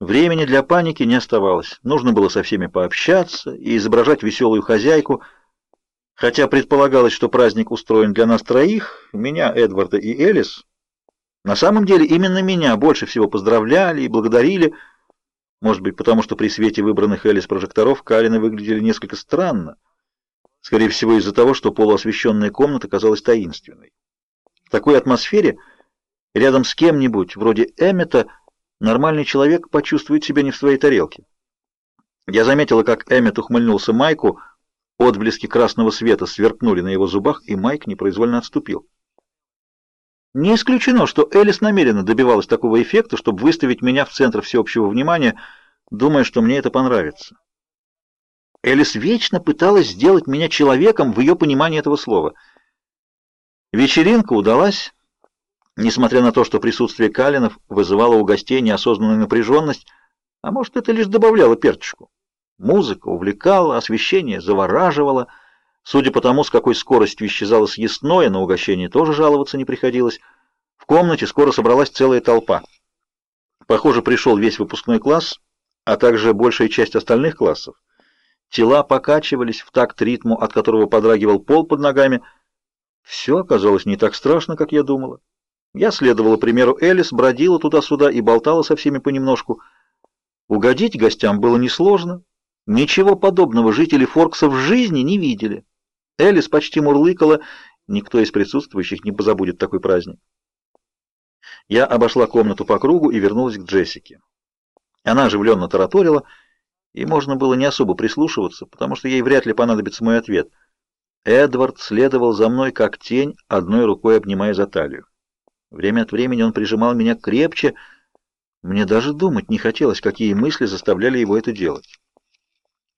Времени для паники не оставалось. Нужно было со всеми пообщаться и изображать веселую хозяйку. Хотя предполагалось, что праздник устроен для нас троих, меня, Эдварда и Элис, на самом деле именно меня больше всего поздравляли и благодарили, может быть, потому что при свете выбранных Элис прожекторов Калины выглядели несколько странно, скорее всего из-за того, что полуосвещенная комната казалась таинственной. В такой атмосфере рядом с кем-нибудь, вроде Эммета, нормальный человек почувствует себя не в своей тарелке. Я заметила, как Эммет ухмыльнулся Майку, отблески красного света сверкнули на его зубах, и Майк непроизвольно отступил. Не исключено, что Элис намеренно добивалась такого эффекта, чтобы выставить меня в центр всеобщего внимания, думая, что мне это понравится. Элис вечно пыталась сделать меня человеком в ее понимании этого слова. Вечеринка удалась, несмотря на то, что присутствие Калинов вызывало у гостей неосознанную напряженность, а может, это лишь добавляло перчику. Музыка увлекала, освещение завораживало — Судя по тому, с какой скоростью исчезало съестное, на угощение тоже жаловаться не приходилось. В комнате скоро собралась целая толпа. Похоже, пришел весь выпускной класс, а также большая часть остальных классов. Тела покачивались в такт ритму, от которого подрагивал пол под ногами. Все оказалось не так страшно, как я думала. Я следовала примеру Элис, бродила туда-сюда и болтала со всеми понемножку. Угодить гостям было несложно. Ничего подобного жители Форкса в жизни не видели. Элис почти мурлыкала, никто из присутствующих не позабудет такой праздник. Я обошла комнату по кругу и вернулась к Джессике. Она оживленно тараторила, и можно было не особо прислушиваться, потому что ей вряд ли понадобится мой ответ. Эдвард следовал за мной как тень, одной рукой обнимая за талию. Время от времени он прижимал меня крепче, мне даже думать не хотелось, какие мысли заставляли его это делать.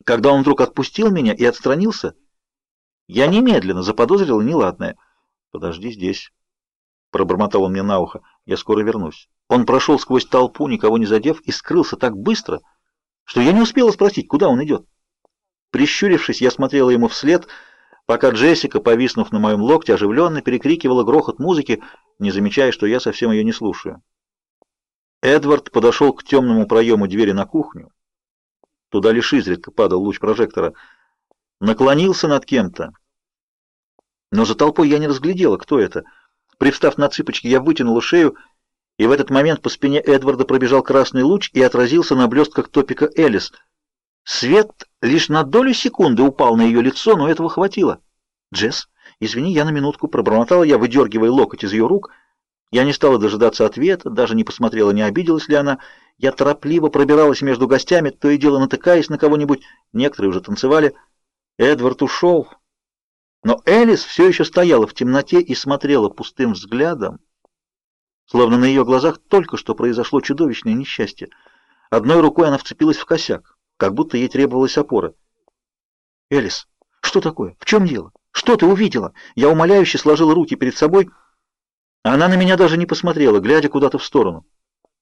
Когда он вдруг отпустил меня и отстранился, я немедленно заподозрил неладное. «Подожди здесь», — пробормотал он мне на ухо, — «я скоро вернусь». Он прошел сквозь толпу, никого не задев, и скрылся так быстро, что я не успела спросить, куда он идет. Прищурившись, я смотрела ему вслед, пока Джессика, повиснув на моем локте, оживленно перекрикивала грохот музыки, не замечая, что я совсем ее не слушаю. Эдвард подошел к темному проему двери на кухню. Туда лишь изредка падал луч прожектора — наклонился над кем-то. Но за толпой я не разглядела, кто это. Привстав на цыпочки, я вытянула шею, и в этот момент по спине Эдварда пробежал красный луч и отразился на блестках топика Элис. Свет лишь на долю секунды упал на ее лицо, но этого хватило. «Джесс, извини, я на минутку», — пробормотала я, выдергивая локоть из ее рук. Я не стала дожидаться ответа, даже не посмотрела, не обиделась ли она. Я торопливо пробиралась между гостями, то и дело натыкаясь на кого-нибудь. Некоторые уже танцевали. Эдвард ушел, но Элис все еще стояла в темноте и смотрела пустым взглядом, словно на ее глазах только что произошло чудовищное несчастье. Одной рукой она вцепилась в косяк, как будто ей требовалась опора. «Элис, что такое? В чем дело? Что ты увидела?» Я умоляюще сложила руки перед собой. Она на меня даже не посмотрела, глядя куда-то в сторону.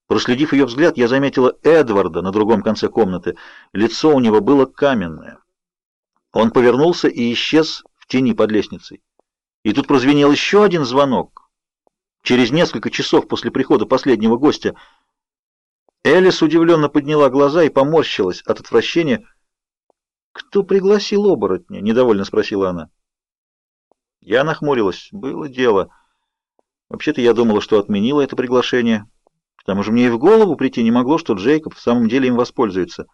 Проследив ее взгляд, я заметила Эдварда на другом конце комнаты. Лицо у него было каменное. Он повернулся и исчез в тени под лестницей. И тут прозвенел еще один звонок. Через несколько часов после прихода последнего гостя Элис удивленно подняла глаза и поморщилась от отвращения. «Кто пригласил оборотня?» — недовольно спросила она. Я нахмурилась. Было дело. Вообще-то я думала, что отменила это приглашение. К тому же мне и в голову прийти не могло, что Джейкоб в самом деле им воспользуется.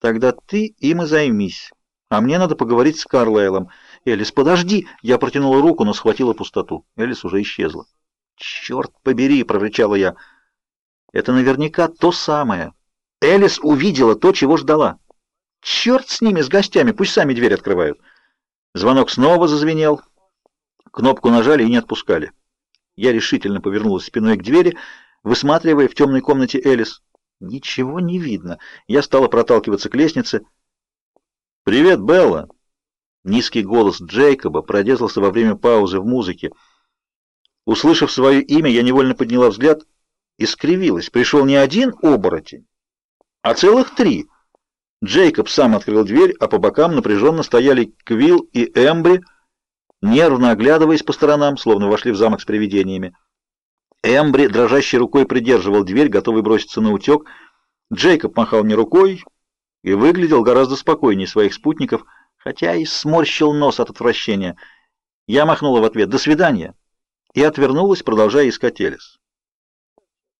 «Тогда ты им и займись», а мне надо поговорить с Карлайлом. Элис, подожди! Я протянула руку, но схватила пустоту. Элис уже исчезла. Черт побери, прорычала я. Это наверняка то самое. Элис увидела то, чего ждала. Черт с ними, с гостями, пусть сами дверь открывают. Звонок снова зазвенел. Кнопку нажали и не отпускали. Я решительно повернулась спиной к двери, высматривая в темной комнате Элис. Ничего не видно. Я стала проталкиваться к лестнице. «Привет, Белла!» Низкий голос Джейкоба продезался во время паузы в музыке. Услышав свое имя, я невольно подняла взгляд и скривилась. Пришел не один оборотень, а целых три. Джейкоб сам открыл дверь, а по бокам напряженно стояли Квилл и Эмбри, нервно оглядываясь по сторонам, словно вошли в замок с привидениями. Эмбри дрожащей рукой придерживал дверь, готовый броситься на утек. Джейкоб махал мне рукой и выглядел гораздо спокойнее своих спутников, хотя и сморщил нос от отвращения. Я махнула в ответ «до свидания» и отвернулась, продолжая искать Элис.